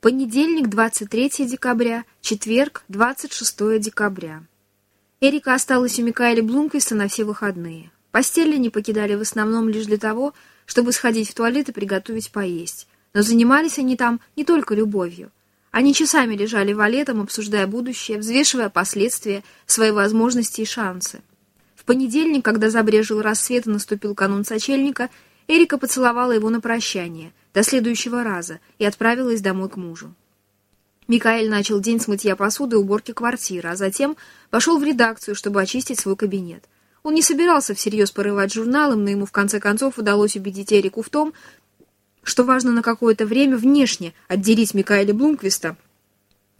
Понедельник, 23 декабря, четверг, 26 декабря. Эрика осталась у Микаэля Блумквиста на все выходные. Постели не покидали в основном лишь для того, чтобы сходить в туалет и приготовить поесть. Но занимались они там не только любовью. Они часами лежали валетом, обсуждая будущее, взвешивая последствия, свои возможности и шансы. В понедельник, когда забрежил рассвет и наступил канун сочельника, Эрика поцеловала его на прощание, до следующего раза, и отправилась домой к мужу. Микаэль начал день с мытья посуды и уборки квартиры, а затем пошел в редакцию, чтобы очистить свой кабинет. Он не собирался всерьез порывать журналом, но ему в конце концов удалось убедить Эрику в том, что важно на какое-то время внешне отделить Микаэля Блумквиста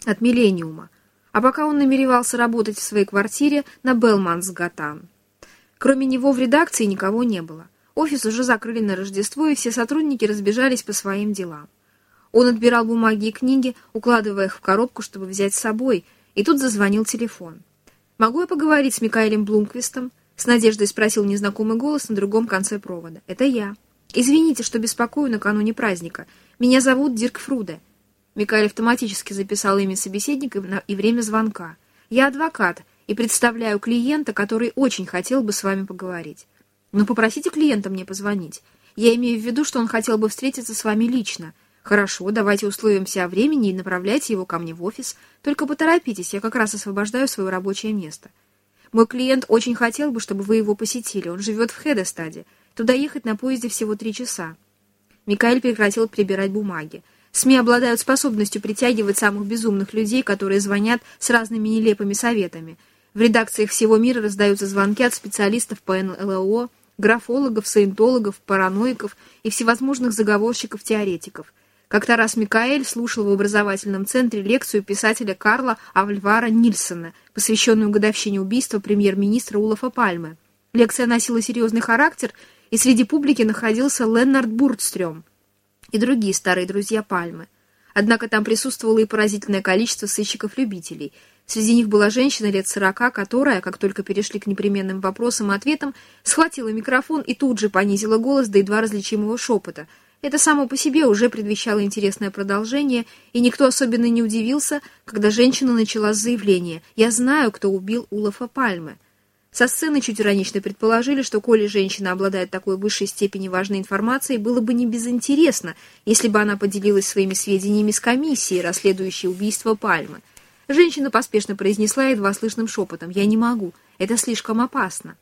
от Миллениума, а пока он намеревался работать в своей квартире на Белмансгатан. Кроме него в редакции никого не было. Офис уже закрыли на Рождество, и все сотрудники разбежались по своим делам. Он отбирал бумаги и книги, укладывая их в коробку, чтобы взять с собой, и тут зазвонил телефон. «Могу я поговорить с Микаэлем Блумквистом?» С надеждой спросил незнакомый голос на другом конце провода. «Это я. Извините, что беспокою накануне праздника. Меня зовут Дирк Фруде». Микаэль автоматически записал имя собеседника и время звонка. «Я адвокат и представляю клиента, который очень хотел бы с вами поговорить». Но попросите клиента мне позвонить. Я имею в виду, что он хотел бы встретиться с вами лично. Хорошо, давайте условимся о времени и направляйте его ко мне в офис. Только поторопитесь, я как раз освобождаю свое рабочее место. Мой клиент очень хотел бы, чтобы вы его посетили. Он живет в Хедестаде. Туда ехать на поезде всего три часа. Микаэль прекратил прибирать бумаги. СМИ обладают способностью притягивать самых безумных людей, которые звонят с разными нелепыми советами. В редакциях всего мира раздаются звонки от специалистов по НЛО, графологов, саентологов, параноиков и всевозможных заговорщиков-теоретиков. Как-то раз Микаэль слушал в образовательном центре лекцию писателя Карла Авльвара Нильсона, посвященную годовщине убийства премьер-министра Улафа Пальмы. Лекция носила серьезный характер, и среди публики находился Леннард Бурдстрём и другие старые друзья Пальмы. Однако там присутствовало и поразительное количество сыщиков-любителей – Среди них была женщина лет сорока, которая, как только перешли к непременным вопросам и ответам, схватила микрофон и тут же понизила голос до едва различимого шепота. Это само по себе уже предвещало интересное продолжение, и никто особенно не удивился, когда женщина начала с заявления «Я знаю, кто убил Улафа Пальмы». Со сцены чуть иронично предположили, что коли женщина обладает такой высшей степени важной информацией, было бы не безинтересно, если бы она поделилась своими сведениями с комиссией, расследующей убийство Пальмы. Женщина поспешно произнесла едва слышным шепотом. «Я не могу. Это слишком опасно».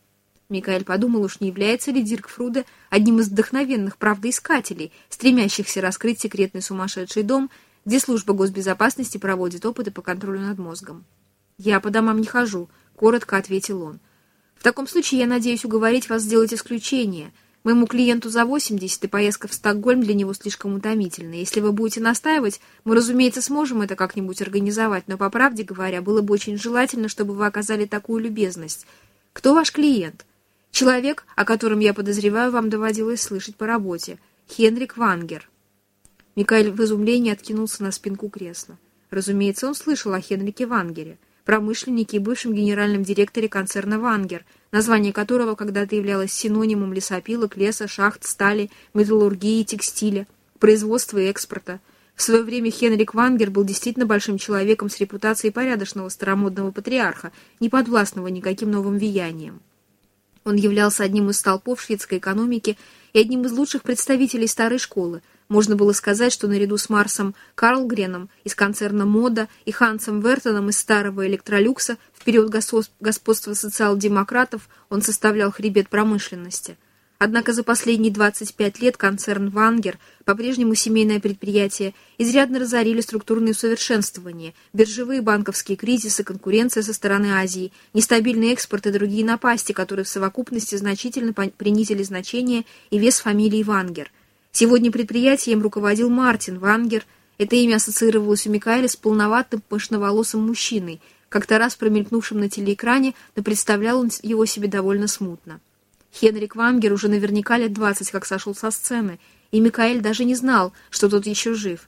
Микаэль подумал, уж не является ли Дирк Фруде одним из вдохновенных правдоискателей, стремящихся раскрыть секретный сумасшедший дом, где служба госбезопасности проводит опыты по контролю над мозгом. «Я по домам не хожу», — коротко ответил он. «В таком случае я надеюсь уговорить вас сделать исключение», Моему клиенту за 80, и поездка в Стокгольм для него слишком утомительна. Если вы будете настаивать, мы, разумеется, сможем это как-нибудь организовать, но, по правде говоря, было бы очень желательно, чтобы вы оказали такую любезность. Кто ваш клиент? Человек, о котором я подозреваю, вам доводилось слышать по работе. Хенрик Вангер. Микаэль в изумлении откинулся на спинку кресла. Разумеется, он слышал о Хенрике Вангере промышленнике и бывшем генеральном директоре концерна «Вангер», название которого когда-то являлось синонимом лесопилок, леса, шахт, стали, металлургии, текстиля, производства и экспорта. В свое время Хенрик Вангер был действительно большим человеком с репутацией порядочного старомодного патриарха, не подвластного никаким новым влияниям. Он являлся одним из столпов шведской экономики и одним из лучших представителей старой школы – можно было сказать, что наряду с Марсом Карлгреном из концерна «Мода» и Хансом Вертоном из старого «Электролюкса» в период господства социал-демократов он составлял хребет промышленности. Однако за последние 25 лет концерн «Вангер», по-прежнему семейное предприятие, изрядно разорили структурные усовершенствования, биржевые банковские кризисы, конкуренция со стороны Азии, нестабильный экспорт и другие напасти, которые в совокупности значительно принизили значение и вес фамилии «Вангер». Сегодня предприятием руководил Мартин Вангер. Это имя ассоциировалось у Микаэля с полноватым, пышноволосым мужчиной, как-то раз промелькнувшим на телеэкране, но представлял он его себе довольно смутно. Хенрик Вангер уже наверняка лет двадцать как сошел со сцены, и Микаэль даже не знал, что тот еще жив.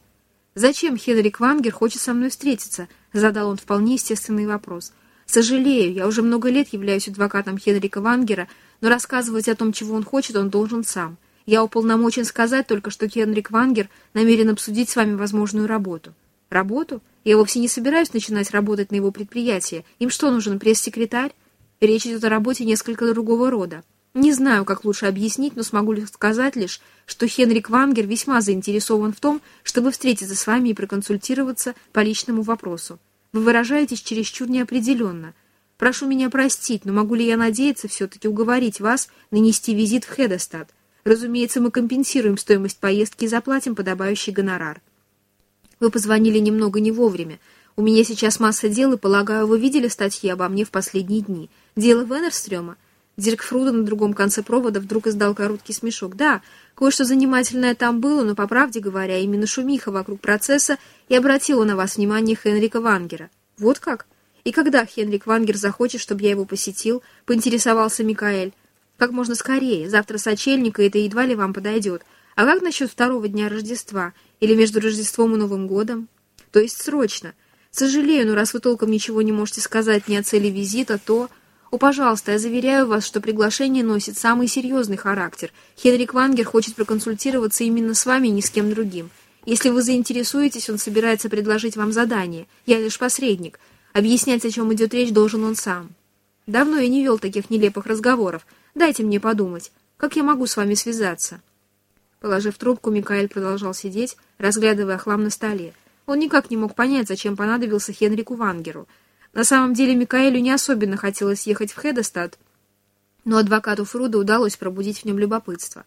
«Зачем Хенрик Вангер хочет со мной встретиться?» — задал он вполне естественный вопрос. «Сожалею, я уже много лет являюсь адвокатом Хенрика Вангера, но рассказывать о том, чего он хочет, он должен сам». Я уполномочен сказать только, что Хенрик Вангер намерен обсудить с вами возможную работу. Работу? Я вовсе не собираюсь начинать работать на его предприятии. Им что, нужен пресс-секретарь? Речь идет о работе несколько другого рода. Не знаю, как лучше объяснить, но смогу сказать лишь, что Хенрик Вангер весьма заинтересован в том, чтобы встретиться с вами и проконсультироваться по личному вопросу. Вы выражаетесь чересчур неопределенно. Прошу меня простить, но могу ли я надеяться все-таки уговорить вас нанести визит в Хедестад? Разумеется, мы компенсируем стоимость поездки и заплатим подобающий гонорар. Вы позвонили немного не вовремя. У меня сейчас масса дел, и, полагаю, вы видели статьи обо мне в последние дни. Дело Венерстрёма? Дирк Фруда на другом конце провода вдруг издал короткий смешок. Да, кое-что занимательное там было, но, по правде говоря, именно шумиха вокруг процесса и обратила на вас внимание Хенрика Вангера. Вот как? И когда Хенрик Вангер захочет, чтобы я его посетил, поинтересовался Микаэль. Как можно скорее, завтра сочельника, это едва ли вам подойдет. А как насчет второго дня Рождества? Или между Рождеством и Новым годом? То есть срочно. Сожалею, но раз вы толком ничего не можете сказать ни о цели визита, то... О, пожалуйста, я заверяю вас, что приглашение носит самый серьезный характер. Хенрик Вангер хочет проконсультироваться именно с вами, ни с кем другим. Если вы заинтересуетесь, он собирается предложить вам задание. Я лишь посредник. Объяснять, о чем идет речь, должен он сам. Давно я не вел таких нелепых разговоров. Дайте мне подумать. Как я могу с вами связаться?» Положив трубку, Микаэль продолжал сидеть, разглядывая хлам на столе. Он никак не мог понять, зачем понадобился Хенрику Вангеру. На самом деле Микаэлю не особенно хотелось ехать в Хедестад, но адвокату Фруда удалось пробудить в нем любопытство.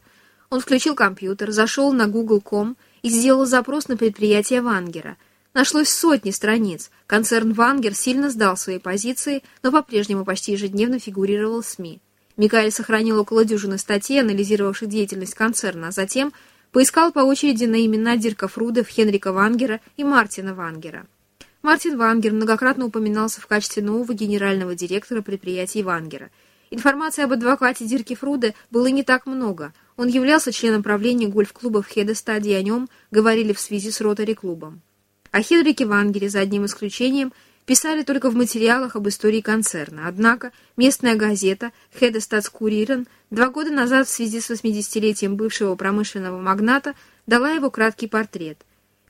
Он включил компьютер, зашел на Google.com и сделал запрос на предприятие Вангера. Нашлось сотни страниц. Концерн Вангер сильно сдал свои позиции, но по-прежнему почти ежедневно фигурировал в СМИ. Микаэль сохранил около дюжины статей, анализировавших деятельность концерна, а затем Поискал по очереди на имена Дирка Фрудов, Хенрика Вангера и Мартина Вангера. Мартин Вангер многократно упоминался в качестве нового генерального директора предприятий Вангера. Информации об адвокате Дирке Фруде было не так много. Он являлся членом правления гольф-клуба в Хедестаде, и о нем говорили в связи с ротари-клубом. О Хенрике Вангере, за одним исключением, писали только в материалах об истории концерна. Однако местная газета «Хедестатскурирен» два года назад в связи с 80-летием бывшего промышленного магната дала его краткий портрет.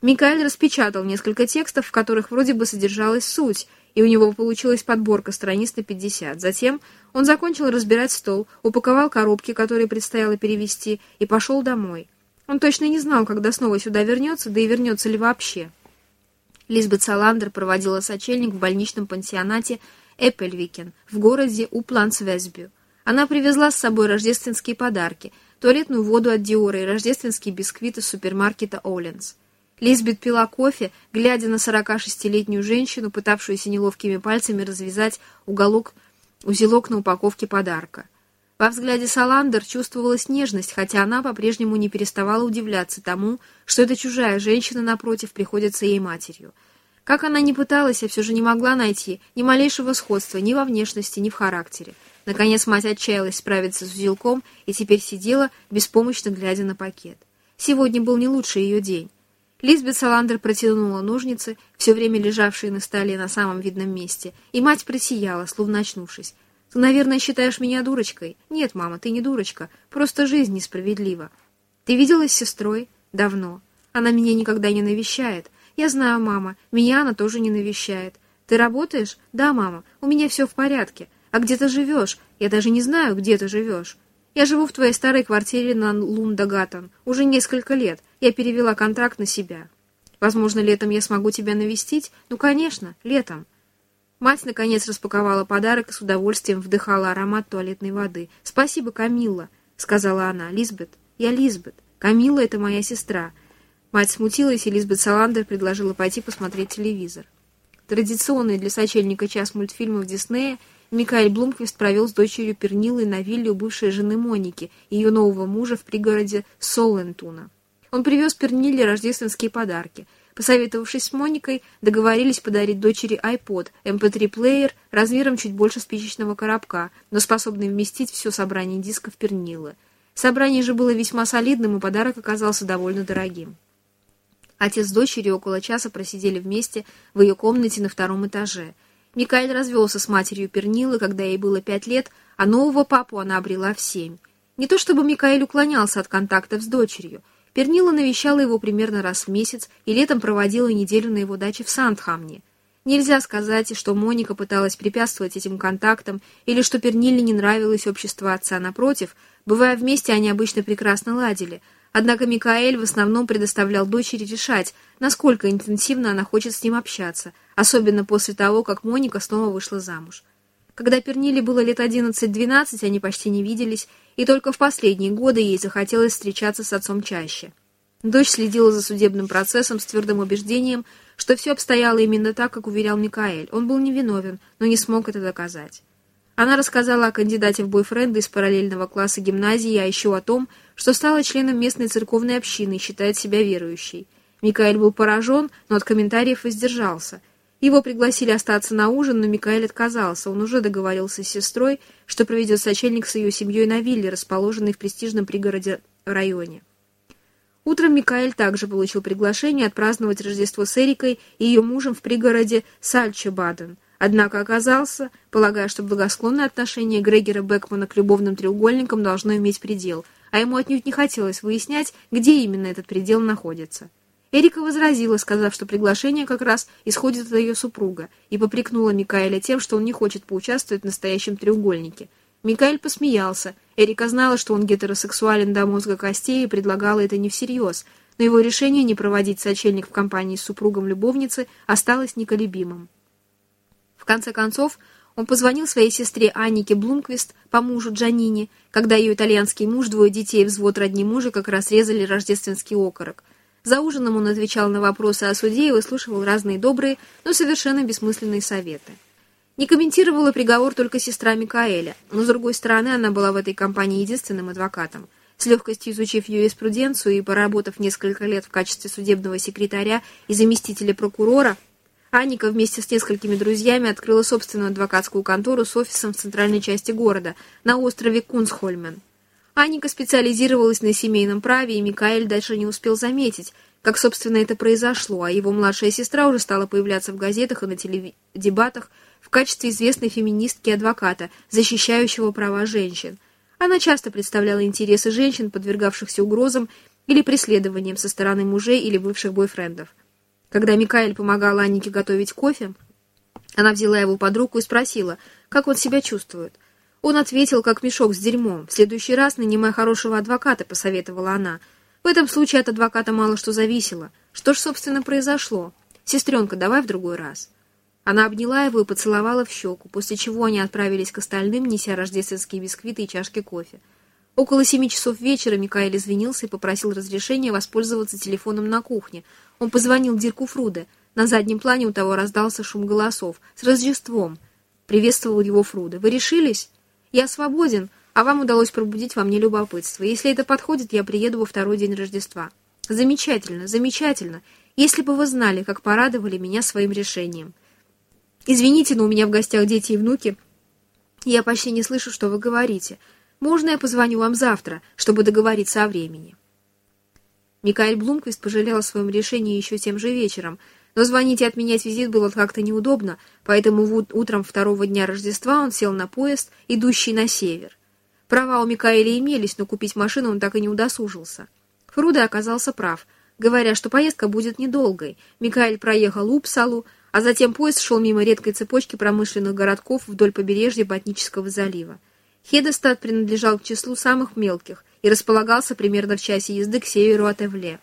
Микаэль распечатал несколько текстов, в которых вроде бы содержалась суть, и у него получилась подборка страниц на 50. Затем он закончил разбирать стол, упаковал коробки, которые предстояло перевести, и пошел домой. Он точно не знал, когда снова сюда вернется, да и вернется ли вообще. Лизбет Саландер проводила сочельник в больничном пансионате Эппельвикен в городе Уплансвесбю. Она привезла с собой рождественские подарки, туалетную воду от Диора и рождественские бисквиты супермаркета Оленс. Лизбет пила кофе, глядя на 46-летнюю женщину, пытавшуюся неловкими пальцами развязать уголок, узелок на упаковке подарка. Во взгляде Саландер чувствовалась нежность, хотя она по-прежнему не переставала удивляться тому, что эта чужая женщина, напротив, приходится ей матерью. Как она ни пыталась, я все же не могла найти ни малейшего сходства ни во внешности, ни в характере. Наконец мать отчаялась справиться с узелком и теперь сидела, беспомощно глядя на пакет. Сегодня был не лучший ее день. Лизбет Саландер протянула ножницы, все время лежавшие на столе на самом видном месте, и мать просияла, словно очнувшись. Ты, наверное, считаешь меня дурочкой? Нет, мама, ты не дурочка. Просто жизнь несправедлива. Ты виделась с сестрой? Давно. Она меня никогда не навещает. Я знаю, мама, меня она тоже не навещает. Ты работаешь? Да, мама, у меня все в порядке. А где ты живешь? Я даже не знаю, где ты живешь. Я живу в твоей старой квартире на Лундагатан. Уже несколько лет. Я перевела контракт на себя. Возможно, летом я смогу тебя навестить? Ну, конечно, летом. Мать, наконец, распаковала подарок и с удовольствием вдыхала аромат туалетной воды. «Спасибо, Камилла», — сказала она. «Лизбет, я Лизбет. Камилла — это моя сестра». Мать смутилась, и Лизбет Саландер предложила пойти посмотреть телевизор. Традиционный для сочельника час мультфильмов Диснея Микаэль Блумквист провел с дочерью Пернилой на вилле у бывшей жены Моники и ее нового мужа в пригороде Солентуна. Он привез Перниле рождественские подарки — Посоветовавшись с Моникой, договорились подарить дочери iPod, MP3-плеер эм размером чуть больше спичечного коробка, но способный вместить все собрание дисков пернилы. Собрание же было весьма солидным, и подарок оказался довольно дорогим. Отец с дочерью около часа просидели вместе в ее комнате на втором этаже. Микаэль развелся с матерью Пернилы, когда ей было пять лет, а нового папу она обрела в семь. Не то чтобы Микаэль уклонялся от контактов с дочерью. Пернила навещала его примерно раз в месяц и летом проводила неделю на его даче в Сандхамне. Нельзя сказать, что Моника пыталась препятствовать этим контактам или что Перниле не нравилось общество отца. Напротив, бывая вместе, они обычно прекрасно ладили. Однако Микаэль в основном предоставлял дочери решать, насколько интенсивно она хочет с ним общаться, особенно после того, как Моника снова вышла замуж. Когда Перниле было лет 11-12, они почти не виделись, и только в последние годы ей захотелось встречаться с отцом чаще. Дочь следила за судебным процессом с твердым убеждением, что все обстояло именно так, как уверял Микаэль. Он был невиновен, но не смог это доказать. Она рассказала о кандидате в бойфренды из параллельного класса гимназии, а еще о том, что стала членом местной церковной общины и считает себя верующей. Микаэль был поражен, но от комментариев воздержался – его пригласили остаться на ужин, но Микаэль отказался. Он уже договорился с сестрой, что проведет сочельник с ее семьей на вилле, расположенной в престижном пригороде районе. Утром Микаэль также получил приглашение отпраздновать Рождество с Эрикой и ее мужем в пригороде Сальчебаден. Однако оказался, полагая, что благосклонное отношение Грегера Бекмана к любовным треугольникам должно иметь предел, а ему отнюдь не хотелось выяснять, где именно этот предел находится. Эрика возразила, сказав, что приглашение как раз исходит от ее супруга, и попрекнула Микаэля тем, что он не хочет поучаствовать в настоящем треугольнике. Микаэль посмеялся. Эрика знала, что он гетеросексуален до мозга костей и предлагала это не всерьез, но его решение не проводить сочельник в компании с супругом любовницы осталось неколебимым. В конце концов, он позвонил своей сестре Аннике Блумквист по мужу Джанине, когда ее итальянский муж, двое детей взвод родни мужа как раз резали рождественский окорок. За ужином он отвечал на вопросы о суде и выслушивал разные добрые, но совершенно бессмысленные советы. Не комментировала приговор только сестра Микаэля, но, с другой стороны, она была в этой компании единственным адвокатом. С легкостью изучив юриспруденцию и поработав несколько лет в качестве судебного секретаря и заместителя прокурора, Анника вместе с несколькими друзьями открыла собственную адвокатскую контору с офисом в центральной части города, на острове Кунсхольмен. Анника специализировалась на семейном праве, и Микаэль дальше не успел заметить, как, собственно, это произошло, а его младшая сестра уже стала появляться в газетах и на теледебатах в качестве известной феминистки и адвоката, защищающего права женщин. Она часто представляла интересы женщин, подвергавшихся угрозам или преследованиям со стороны мужей или бывших бойфрендов. Когда Микаэль помогал Аннике готовить кофе, она взяла его под руку и спросила, как он себя чувствует. Он ответил, как мешок с дерьмом. В следующий раз нанимай хорошего адвоката, посоветовала она. В этом случае от адвоката мало что зависело. Что ж, собственно, произошло? Сестренка, давай в другой раз. Она обняла его и поцеловала в щеку, после чего они отправились к остальным, неся рождественские бисквиты и чашки кофе. Около семи часов вечера Микаэль извинился и попросил разрешения воспользоваться телефоном на кухне. Он позвонил Дирку Фруде. На заднем плане у того раздался шум голосов. «С Рождеством!» Приветствовал его Фруде. «Вы решились?» Я свободен, а вам удалось пробудить во мне любопытство. Если это подходит, я приеду во второй день Рождества. Замечательно, замечательно. Если бы вы знали, как порадовали меня своим решением. Извините, но у меня в гостях дети и внуки. Я почти не слышу, что вы говорите. Можно я позвоню вам завтра, чтобы договориться о времени?» Микаэль Блумквист пожалел о своем решении еще тем же вечером — но звонить и отменять визит было как-то неудобно, поэтому утром второго дня Рождества он сел на поезд, идущий на север. Права у Микаэля имелись, но купить машину он так и не удосужился. Фруда оказался прав, говоря, что поездка будет недолгой. Микаэль проехал Упсалу, а затем поезд шел мимо редкой цепочки промышленных городков вдоль побережья Ботнического залива. Хедестад принадлежал к числу самых мелких и располагался примерно в часе езды к северу от Эвле.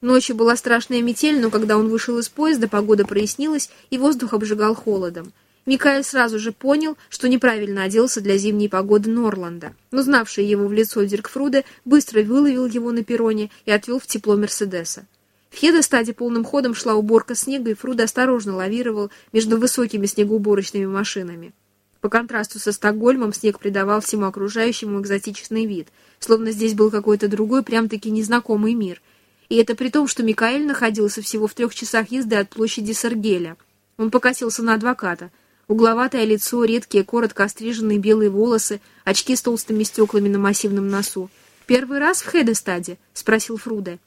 Ночью была страшная метель, но когда он вышел из поезда, погода прояснилась, и воздух обжигал холодом. Микаэль сразу же понял, что неправильно оделся для зимней погоды Норланда, но знавший его в лицо Диркфруде быстро выловил его на перроне и отвел в тепло Мерседеса. В Хедестаде полным ходом шла уборка снега, и Фруда осторожно лавировал между высокими снегоуборочными машинами. По контрасту со Стокгольмом снег придавал всему окружающему экзотичный вид, словно здесь был какой-то другой, прям-таки незнакомый мир — и это при том, что Микаэль находился всего в трех часах езды от площади Сергеля. Он покосился на адвоката. Угловатое лицо, редкие, коротко остриженные белые волосы, очки с толстыми стеклами на массивном носу. «Первый раз в Хедестаде?» — спросил Фруде.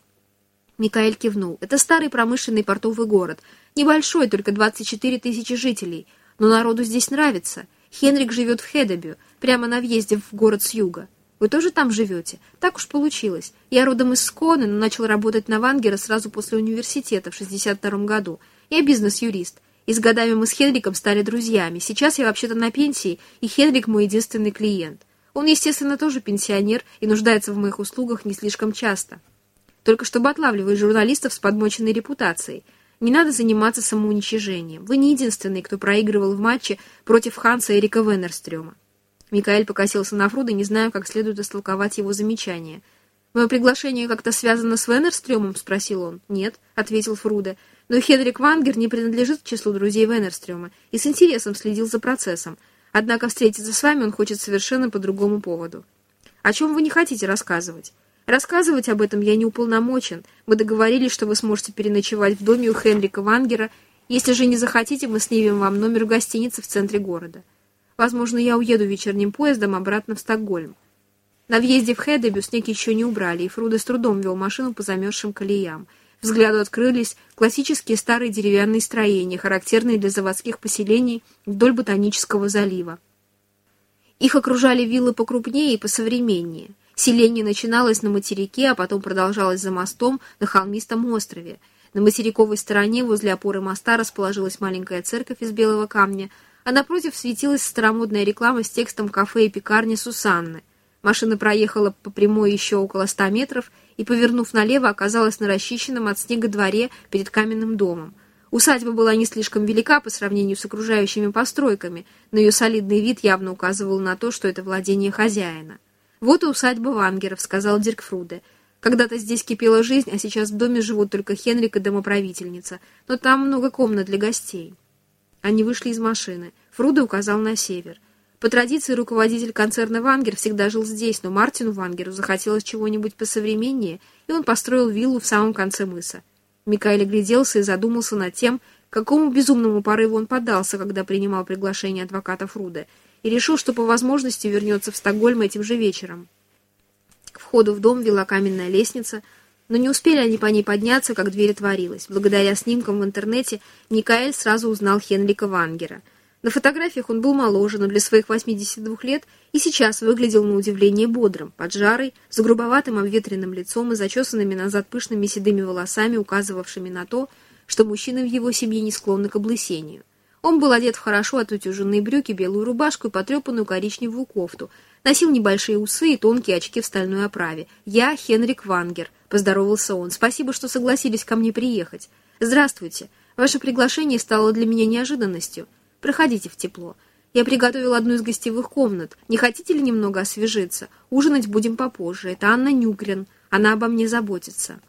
Микаэль кивнул. «Это старый промышленный портовый город. Небольшой, только 24 тысячи жителей. Но народу здесь нравится. Хенрик живет в Хедебю, прямо на въезде в город с юга. Вы тоже там живете? Так уж получилось. Я родом из Сконы, но начал работать на Вангера сразу после университета в 62 году. Я бизнес-юрист. И с годами мы с Хенриком стали друзьями. Сейчас я вообще-то на пенсии, и Хенрик мой единственный клиент. Он, естественно, тоже пенсионер и нуждается в моих услугах не слишком часто. Только чтобы отлавливать журналистов с подмоченной репутацией. Не надо заниматься самоуничижением. Вы не единственный, кто проигрывал в матче против Ханса Эрика Веннерстрёма. Микаэль покосился на Фруда, не зная, как следует истолковать его замечание. «Мое приглашение как-то связано с Веннерстрёмом?» — спросил он. «Нет», — ответил Фруда. «Но Хенрик Вангер не принадлежит к числу друзей Веннерстрёма и с интересом следил за процессом. Однако встретиться с вами он хочет совершенно по другому поводу. О чем вы не хотите рассказывать?» Рассказывать об этом я не уполномочен. Мы договорились, что вы сможете переночевать в доме у Хенрика Вангера. Если же не захотите, мы снимем вам номер в гостинице в центре города. Возможно, я уеду вечерним поездом обратно в Стокгольм. На въезде в Хедебю снег еще не убрали, и Фруда с трудом вел машину по замерзшим колеям. Взгляду открылись классические старые деревянные строения, характерные для заводских поселений вдоль Ботанического залива. Их окружали виллы покрупнее и посовременнее. Селение начиналось на материке, а потом продолжалось за мостом на холмистом острове. На материковой стороне возле опоры моста расположилась маленькая церковь из белого камня, а напротив светилась старомодная реклама с текстом кафе и пекарни Сусанны. Машина проехала по прямой еще около ста метров и, повернув налево, оказалась на расчищенном от снега дворе перед каменным домом. Усадьба была не слишком велика по сравнению с окружающими постройками, но ее солидный вид явно указывал на то, что это владение хозяина. «Вот и усадьба Вангеров», — сказал Дирк Фруде. «Когда-то здесь кипела жизнь, а сейчас в доме живут только Хенрик и домоправительница, но там много комнат для гостей». Они вышли из машины. Фруде указал на север. По традиции руководитель концерна Вангер всегда жил здесь, но Мартину Вангеру захотелось чего-нибудь посовременнее, и он построил виллу в самом конце мыса. Микаэль огляделся и задумался над тем, какому безумному порыву он поддался, когда принимал приглашение адвоката Фруде — и решил, что по возможности вернется в Стокгольм этим же вечером. К входу в дом вела каменная лестница, но не успели они по ней подняться, как дверь отворилась. Благодаря снимкам в интернете Никаэль сразу узнал Хенрика Вангера. На фотографиях он был моложе, но для своих 82 лет и сейчас выглядел на удивление бодрым, поджарый, с грубоватым обветренным лицом и зачесанными назад пышными седыми волосами, указывавшими на то, что мужчины в его семье не склонны к облысению. Он был одет в хорошо отутюженные брюки, белую рубашку и потрепанную коричневую кофту. Носил небольшие усы и тонкие очки в стальной оправе. «Я Хенрик Вангер», — поздоровался он. «Спасибо, что согласились ко мне приехать. Здравствуйте. Ваше приглашение стало для меня неожиданностью. Проходите в тепло. Я приготовил одну из гостевых комнат. Не хотите ли немного освежиться? Ужинать будем попозже. Это Анна Нюгрен. Она обо мне заботится».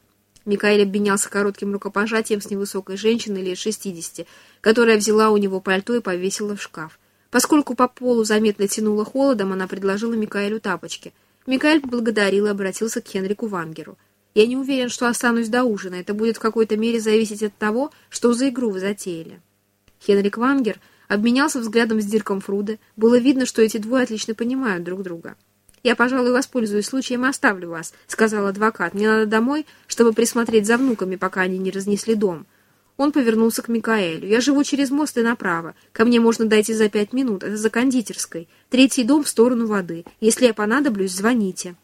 Микаэль обменялся коротким рукопожатием с невысокой женщиной лет шестидесяти, которая взяла у него пальто и повесила в шкаф. Поскольку по полу заметно тянуло холодом, она предложила Микаэлю тапочки. Микаэль поблагодарил и обратился к Хенрику Вангеру. «Я не уверен, что останусь до ужина. Это будет в какой-то мере зависеть от того, что за игру вы затеяли». Хенрик Вангер обменялся взглядом с Дирком Фруде. Было видно, что эти двое отлично понимают друг друга. «Я, пожалуй, воспользуюсь случаем и оставлю вас», — сказал адвокат. «Мне надо домой, чтобы присмотреть за внуками, пока они не разнесли дом». Он повернулся к Микаэлю. «Я живу через мост и направо. Ко мне можно дойти за пять минут. Это за кондитерской. Третий дом в сторону воды. Если я понадоблюсь, звоните».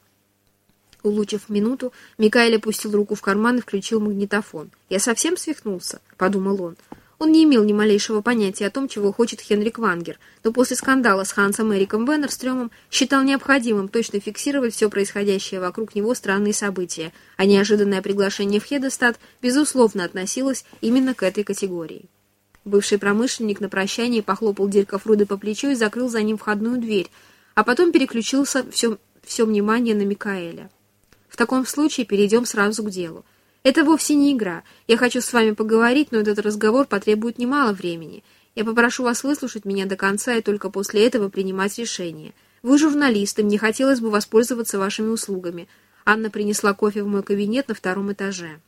Улучив минуту, Микаэль опустил руку в карман и включил магнитофон. «Я совсем свихнулся?» — подумал он. Он не имел ни малейшего понятия о том, чего хочет Хенрик Вангер, но после скандала с Хансом Эриком Беннерстрёмом считал необходимым точно фиксировать все происходящее вокруг него странные события, а неожиданное приглашение в Хедестад, безусловно, относилось именно к этой категории. Бывший промышленник на прощании похлопал Дирка Фруды по плечу и закрыл за ним входную дверь, а потом переключился все, все внимание на Микаэля. В таком случае перейдем сразу к делу. Это вовсе не игра. Я хочу с вами поговорить, но этот разговор потребует немало времени. Я попрошу вас выслушать меня до конца и только после этого принимать решение. Вы журналист, и мне хотелось бы воспользоваться вашими услугами. Анна принесла кофе в мой кабинет на втором этаже.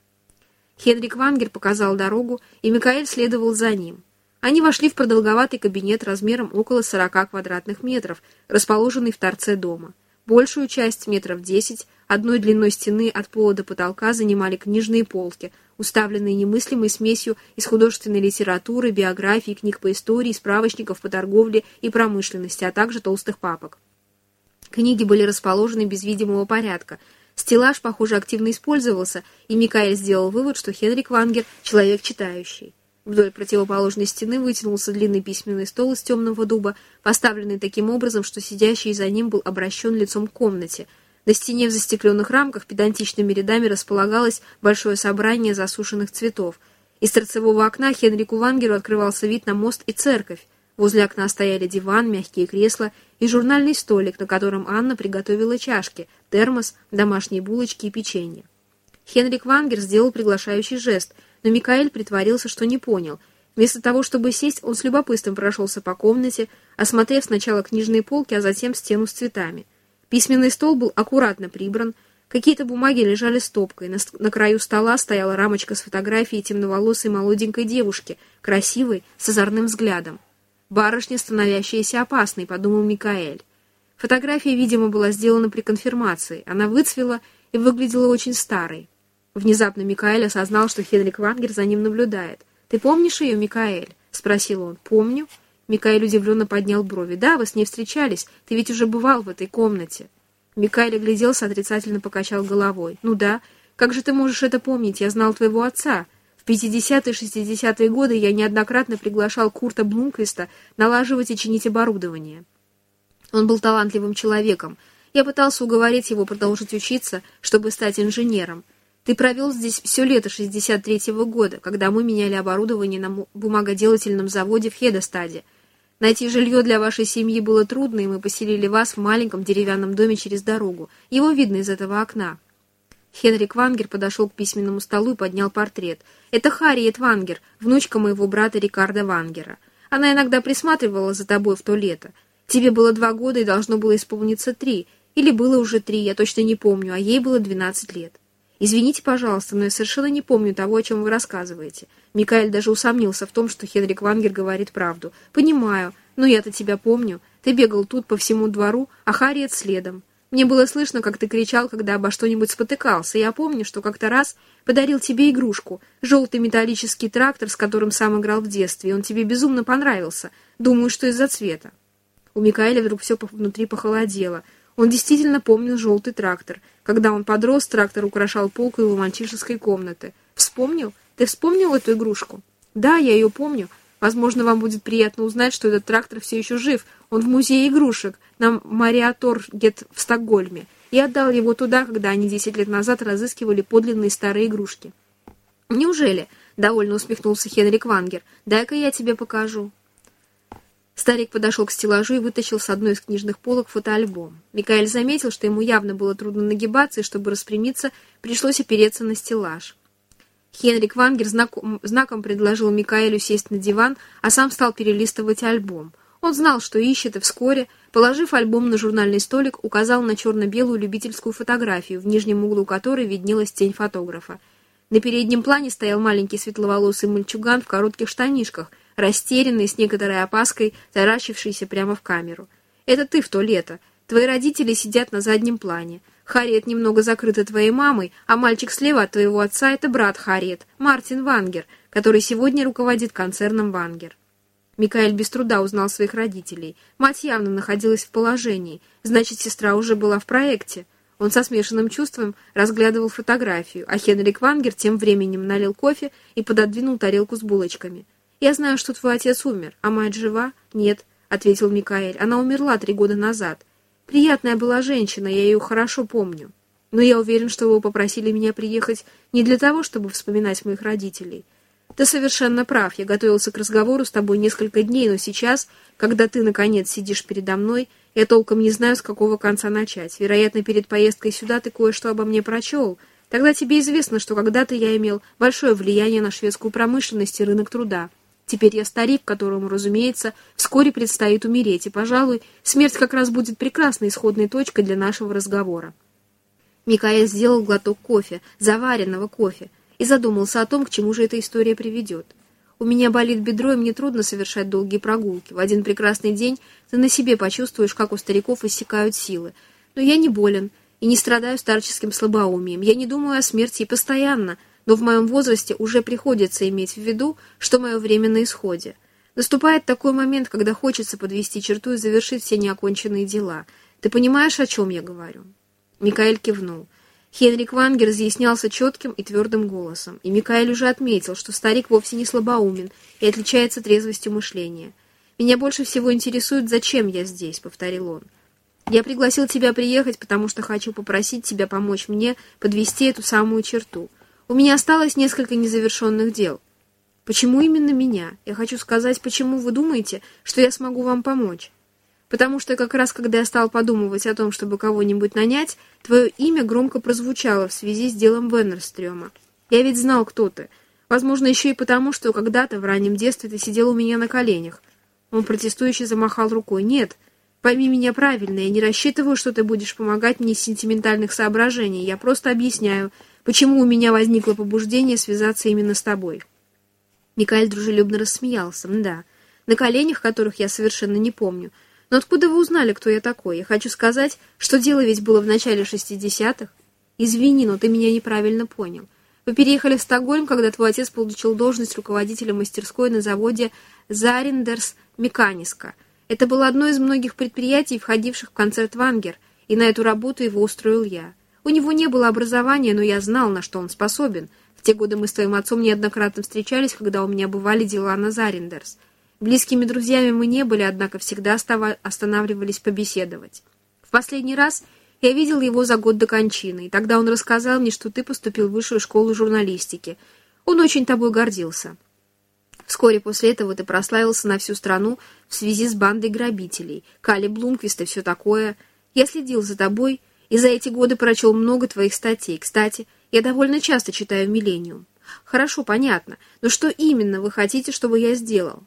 Хенрик Вангер показал дорогу, и Микаэль следовал за ним. Они вошли в продолговатый кабинет размером около 40 квадратных метров, расположенный в торце дома. Большую часть, метров десять, Одной длиной стены от пола до потолка занимали книжные полки, уставленные немыслимой смесью из художественной литературы, биографий, книг по истории, справочников по торговле и промышленности, а также толстых папок. Книги были расположены без видимого порядка. Стеллаж, похоже, активно использовался, и Микаэль сделал вывод, что Хенрик Вангер — человек читающий. Вдоль противоположной стены вытянулся длинный письменный стол из темного дуба, поставленный таким образом, что сидящий за ним был обращен лицом к комнате. На стене в застекленных рамках педантичными рядами располагалось большое собрание засушенных цветов. Из торцевого окна Хенрику Вангеру открывался вид на мост и церковь. Возле окна стояли диван, мягкие кресла и журнальный столик, на котором Анна приготовила чашки, термос, домашние булочки и печенье. Хенрик Вангер сделал приглашающий жест, но Микаэль притворился, что не понял. Вместо того, чтобы сесть, он с любопытством прошелся по комнате, осмотрев сначала книжные полки, а затем стену с цветами. Письменный стол был аккуратно прибран, какие-то бумаги лежали стопкой, на, на краю стола стояла рамочка с фотографией темноволосой молоденькой девушки, красивой, с озорным взглядом. «Барышня, становящаяся опасной», — подумал Микаэль. Фотография, видимо, была сделана при конфирмации. Она выцвела и выглядела очень старой. Внезапно Микаэль осознал, что Хенрик Вангер за ним наблюдает. «Ты помнишь ее, Микаэль?» — спросил он. «Помню». Микаэль удивленно поднял брови. «Да, вы с ней встречались. Ты ведь уже бывал в этой комнате». Микаэль огляделся, отрицательно покачал головой. «Ну да. Как же ты можешь это помнить? Я знал твоего отца. В 50-е и 60-е годы я неоднократно приглашал Курта Блумквиста налаживать и чинить оборудование. Он был талантливым человеком. Я пытался уговорить его продолжить учиться, чтобы стать инженером. Ты провел здесь все лето 63-го года, когда мы меняли оборудование на бумагоделательном заводе в Хедостаде. Найти жилье для вашей семьи было трудно, и мы поселили вас в маленьком деревянном доме через дорогу. Его видно из этого окна. Хенрик Вангер подошел к письменному столу и поднял портрет. «Это Харриет Вангер, внучка моего брата Рикарда Вангера. Она иногда присматривала за тобой в то лето. Тебе было два года и должно было исполниться три. Или было уже три, я точно не помню, а ей было двенадцать лет. Извините, пожалуйста, но я совершенно не помню того, о чем вы рассказываете». Микаэль даже усомнился в том, что Хенрик Вангер говорит правду. «Понимаю, но я-то тебя помню. Ты бегал тут по всему двору, а Харриет следом. Мне было слышно, как ты кричал, когда обо что-нибудь спотыкался. Я помню, что как-то раз подарил тебе игрушку. Желтый металлический трактор, с которым сам играл в детстве. И он тебе безумно понравился. Думаю, что из-за цвета. У Микаэля вдруг все внутри похолодело. Он действительно помнил желтый трактор. Когда он подрос, трактор украшал полку его мальчишеской комнаты. Вспомнил? Ты вспомнил эту игрушку? Да, я ее помню. Возможно, вам будет приятно узнать, что этот трактор все еще жив. Он в музее игрушек на Мариаторгет в Стокгольме. И отдал его туда, когда они десять лет назад разыскивали подлинные старые игрушки. «Неужели?» — довольно усмехнулся Хенрик Вангер. «Дай-ка я тебе покажу». Старик подошел к стеллажу и вытащил с одной из книжных полок фотоальбом. Микаэль заметил, что ему явно было трудно нагибаться, и чтобы распрямиться, пришлось опереться на стеллаж. Хенрик Вангер знаком, знаком предложил Микаэлю сесть на диван, а сам стал перелистывать альбом. Он знал, что ищет, и вскоре, положив альбом на журнальный столик, указал на черно-белую любительскую фотографию, в нижнем углу которой виднелась тень фотографа. На переднем плане стоял маленький светловолосый мальчуган в коротких штанишках, растерянный, с некоторой опаской, таращившийся прямо в камеру. «Это ты в то лето. Твои родители сидят на заднем плане. Харриет немного закрыта твоей мамой, а мальчик слева от твоего отца — это брат Харриет, Мартин Вангер, который сегодня руководит концерном Вангер. Микаэль без труда узнал своих родителей. Мать явно находилась в положении, значит, сестра уже была в проекте. Он со смешанным чувством разглядывал фотографию, а Хенрик Вангер тем временем налил кофе и пододвинул тарелку с булочками. «Я знаю, что твой отец умер, а мать жива?» «Нет», — ответил Микаэль, — «она умерла три года назад. Приятная была женщина, я ее хорошо помню. Но я уверен, что вы попросили меня приехать не для того, чтобы вспоминать моих родителей. Ты совершенно прав, я готовился к разговору с тобой несколько дней, но сейчас, когда ты, наконец, сидишь передо мной, я толком не знаю, с какого конца начать. Вероятно, перед поездкой сюда ты кое-что обо мне прочел. Тогда тебе известно, что когда-то я имел большое влияние на шведскую промышленность и рынок труда. Теперь я старик, которому, разумеется, вскоре предстоит умереть, и, пожалуй, смерть как раз будет прекрасной исходной точкой для нашего разговора. Микаэль сделал глоток кофе, заваренного кофе, и задумался о том, к чему же эта история приведет. У меня болит бедро, и мне трудно совершать долгие прогулки. В один прекрасный день ты на себе почувствуешь, как у стариков иссякают силы. Но я не болен и не страдаю старческим слабоумием. Я не думаю о смерти и постоянно – но в моем возрасте уже приходится иметь в виду, что мое время на исходе. Наступает такой момент, когда хочется подвести черту и завершить все неоконченные дела. Ты понимаешь, о чем я говорю?» Микаэль кивнул. Хенрик Вангер разъяснялся четким и твердым голосом, и Микаэль уже отметил, что старик вовсе не слабоумен и отличается трезвостью мышления. «Меня больше всего интересует, зачем я здесь», — повторил он. «Я пригласил тебя приехать, потому что хочу попросить тебя помочь мне подвести эту самую черту. У меня осталось несколько незавершенных дел». «Почему именно меня? Я хочу сказать, почему вы думаете, что я смогу вам помочь?» потому что как раз когда я стал подумывать о том, чтобы кого-нибудь нанять, твое имя громко прозвучало в связи с делом Веннерстрёма. Я ведь знал, кто ты. Возможно, еще и потому, что когда-то в раннем детстве ты сидел у меня на коленях. Он протестующе замахал рукой. «Нет, пойми меня правильно, я не рассчитываю, что ты будешь помогать мне из сентиментальных соображений. Я просто объясняю, почему у меня возникло побуждение связаться именно с тобой». Микаэль дружелюбно рассмеялся. «Да, на коленях, которых я совершенно не помню». Но откуда вы узнали, кто я такой? Я хочу сказать, что дело ведь было в начале 60-х. Извини, но ты меня неправильно понял. Вы переехали в Стокгольм, когда твой отец получил должность руководителя мастерской на заводе Зарендерс Механиска. Это было одно из многих предприятий, входивших в концерт Вангер, и на эту работу его устроил я. У него не было образования, но я знал, на что он способен. В те годы мы с твоим отцом неоднократно встречались, когда у меня бывали дела на Зарендерс. Близкими друзьями мы не были, однако всегда останавливались побеседовать. В последний раз я видел его за год до кончины, и тогда он рассказал мне, что ты поступил в высшую школу журналистики. Он очень тобой гордился. Вскоре после этого ты прославился на всю страну в связи с бандой грабителей, Кали Блумквист и все такое. Я следил за тобой и за эти годы прочел много твоих статей. Кстати, я довольно часто читаю «Миллениум». Хорошо, понятно, но что именно вы хотите, чтобы я сделал?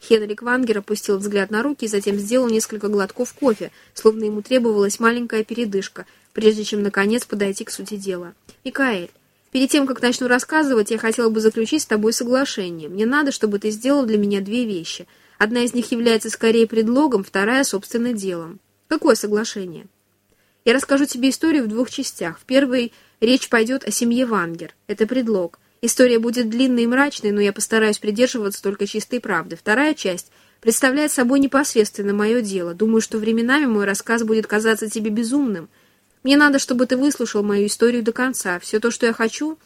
Хенрик Вангер опустил взгляд на руки и затем сделал несколько глотков кофе, словно ему требовалась маленькая передышка, прежде чем, наконец, подойти к сути дела. «Микаэль, перед тем, как начну рассказывать, я хотела бы заключить с тобой соглашение. Мне надо, чтобы ты сделал для меня две вещи. Одна из них является скорее предлогом, вторая — собственно делом. Какое соглашение?» «Я расскажу тебе историю в двух частях. В первой речь пойдет о семье Вангер. Это предлог — История будет длинной и мрачной, но я постараюсь придерживаться только чистой правды. Вторая часть представляет собой непосредственно мое дело. Думаю, что временами мой рассказ будет казаться тебе безумным. Мне надо, чтобы ты выслушал мою историю до конца. Все то, что я хочу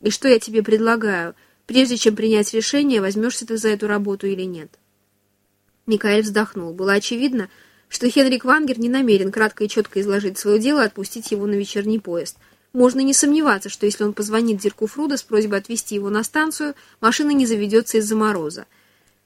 и что я тебе предлагаю, прежде чем принять решение, возьмешься ты за эту работу или нет. Микаэль вздохнул. Было очевидно, что Хенрик Вангер не намерен кратко и четко изложить свое дело и отпустить его на вечерний поезд – можно не сомневаться, что если он позвонит Дирку Фруда с просьбой отвезти его на станцию, машина не заведется из-за мороза.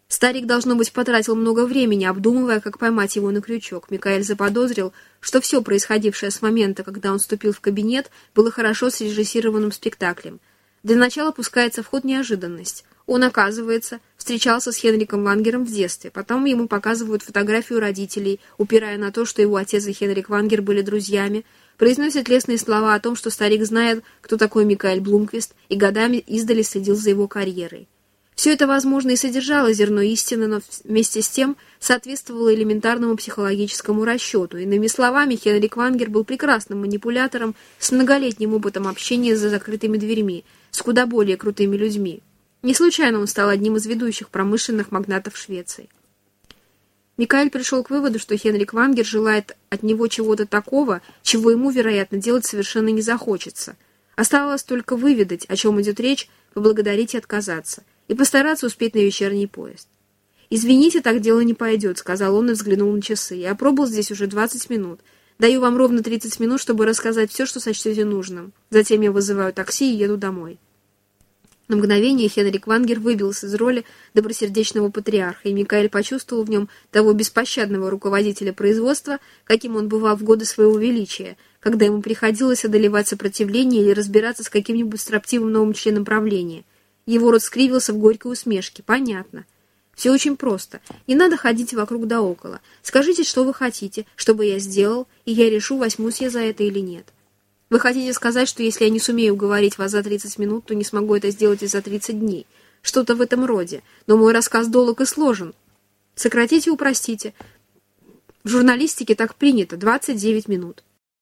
Старик, должно быть, потратил много времени, обдумывая, как поймать его на крючок. Микаэль заподозрил, что все происходившее с момента, когда он вступил в кабинет, было хорошо срежиссированным спектаклем. Для начала пускается в ход неожиданность. Он, оказывается, встречался с Хенриком Вангером в детстве. Потом ему показывают фотографию родителей, упирая на то, что его отец и Хенрик Вангер были друзьями, произносит лестные слова о том, что старик знает, кто такой Микаэль Блумквист, и годами издали следил за его карьерой. Все это, возможно, и содержало зерно истины, но вместе с тем соответствовало элементарному психологическому расчету. Иными словами, Хенрик Вангер был прекрасным манипулятором с многолетним опытом общения за закрытыми дверьми, с куда более крутыми людьми. Не случайно он стал одним из ведущих промышленных магнатов Швеции. Микаэль пришел к выводу, что Хенрик Вангер желает от него чего-то такого, чего ему, вероятно, делать совершенно не захочется. Оставалось только выведать, о чем идет речь, поблагодарить и отказаться, и постараться успеть на вечерний поезд. «Извините, так дело не пойдет», — сказал он и взглянул на часы. «Я пробыл здесь уже 20 минут. Даю вам ровно 30 минут, чтобы рассказать все, что сочтете нужным. Затем я вызываю такси и еду домой». На мгновение Хенрик Вангер выбился из роли добросердечного патриарха, и Микаэль почувствовал в нем того беспощадного руководителя производства, каким он бывал в годы своего величия, когда ему приходилось одолевать сопротивление или разбираться с каким-нибудь строптивым новым членом правления. Его рот скривился в горькой усмешке. Понятно. Все очень просто. Не надо ходить вокруг да около. Скажите, что вы хотите, чтобы я сделал, и я решу, возьмусь я за это или нет. Вы хотите сказать, что если я не сумею уговорить вас за 30 минут, то не смогу это сделать и за 30 дней? Что-то в этом роде. Но мой рассказ долг и сложен. Сократите и упростите. В журналистике так принято. 29 минут.